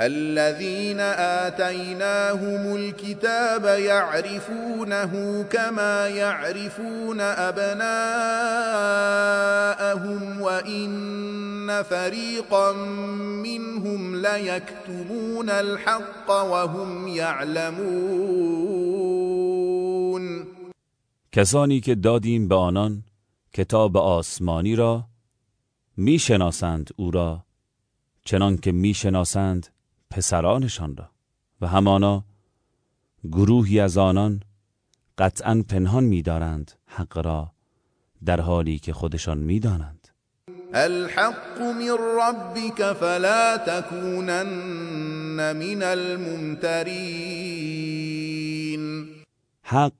الذين آتيناهم الكتاب يعرفونه كما يعرفون أبناءهم وإن فريقا منهم ليكتمون الحق وهم يعلمون. کسانی که دادیم به آنان کتاب آسمانی را میشناسند أو را چنان که میشناسند پسرانشان را. و همانا گروهی از آنان قطعا پنهان می‌دارند حق را در حالی که خودشان می‌دانند. الحق من ربك فلا تكونن من الممترین. حق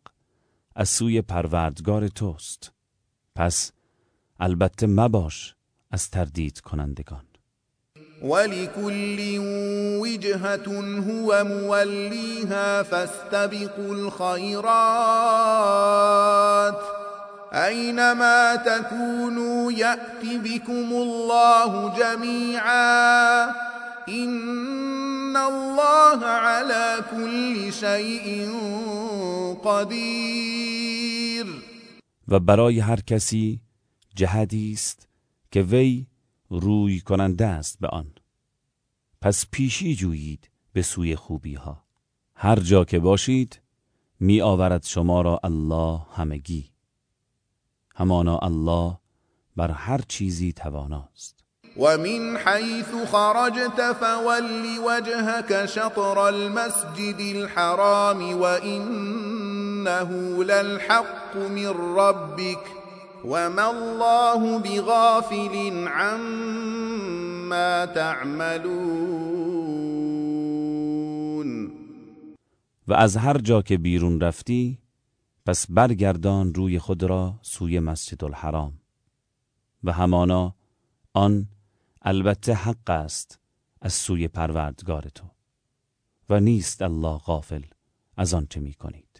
از سوی پروردگار توست. پس البته مباش از تردید کنندگان. ولكل وجهة هو موليها فاستبقوا الخيرات. أينما تكونوا يأتي بكم الله جميعا إن الله على كل شيء قدير. و برای هر کسی جهدی است که وی روی کننده است به آن. پس پیشی جویید به سوی خوبی ها هر جا که باشید می آورد شما را الله همگی. همانا الله بر هر چیزی تواناست. ومن حيث خرجت فول وجهك شطر المسجد الحرام وإنه للحق من ربك وما الله بغافل عما تعملون و از هر جا که بیرون رفتی پس برگردان روی خود را سوی مسجد الحرام. و همانا آن البته حق است از سوی پروردگار تو. و نیست الله غافل از آنچه می کنید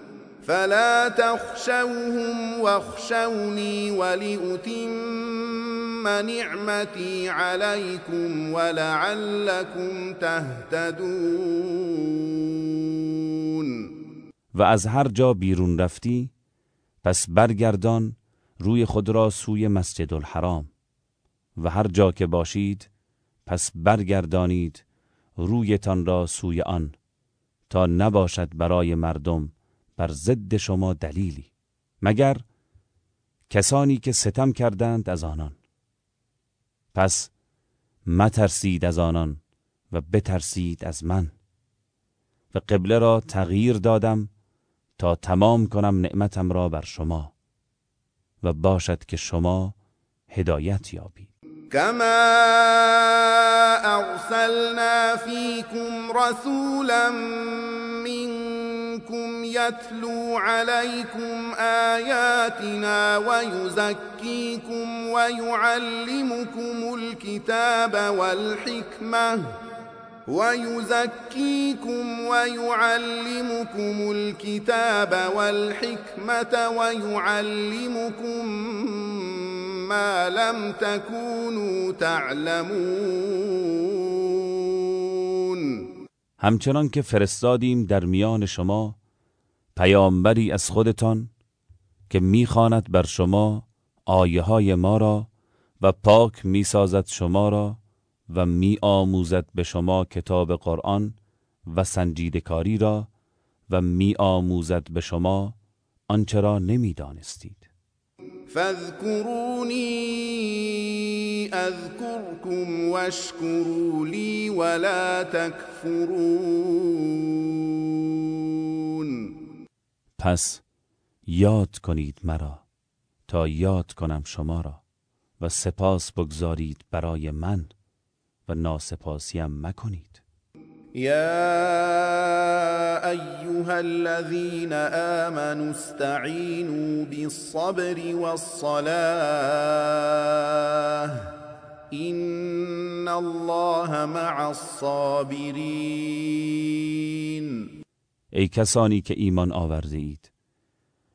فلا تخشوهم واخشوني ولأتم نعمتي عليكم ولعلكم تهتدون. و از هر جا بیرون رفتی پس برگردان روی خود را سوی مسجد الحرام. و هر جا که باشید پس برگردانید رویتان را سوی آن تا نباشد برای مردم بر ضد شما دلیلی مگر کسانی که ستم کردند از آنان. پس مترسید از آنان و بترسید از من. و قبله را تغییر دادم تا تمام کنم نعمتم را بر شما و باشد که شما هدایت یابید. كما ارسلنا فيكم رسولا منكم يتلو عليكم آياتنا ويزكيكم ويعلمكم الكتاب والحكمة ويزكيكم ويعلمكم الكتاب والحكمة ويعلمكم ما لم تكونوا تعلمون. همچنان که فرستادیم در میان شما پیامبری از خودتان که می‌خواند بر شما آیه های ما را و پاک می‌سازد شما را و می آموزد به شما کتاب قرآن و سنجیدکاری را و می آموزد به شما آنچه را نمی‌دانستید. فاذكروني اذكركم واشكروا لي ولا تكفرون پس یاد کنید مرا تا یاد کنم شما را و سپاس بگذارید برای من و ناسپاسیم مکنید. يا ايها الذين آمنوا استعينوا بالصبر والصلاه ان الله مع الصابرین. ای کسانی که ایمان آورده اید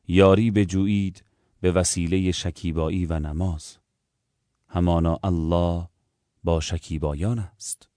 یاری بجویید به وسیله شکیبایی و نماز. همانا الله با شکیبایان است.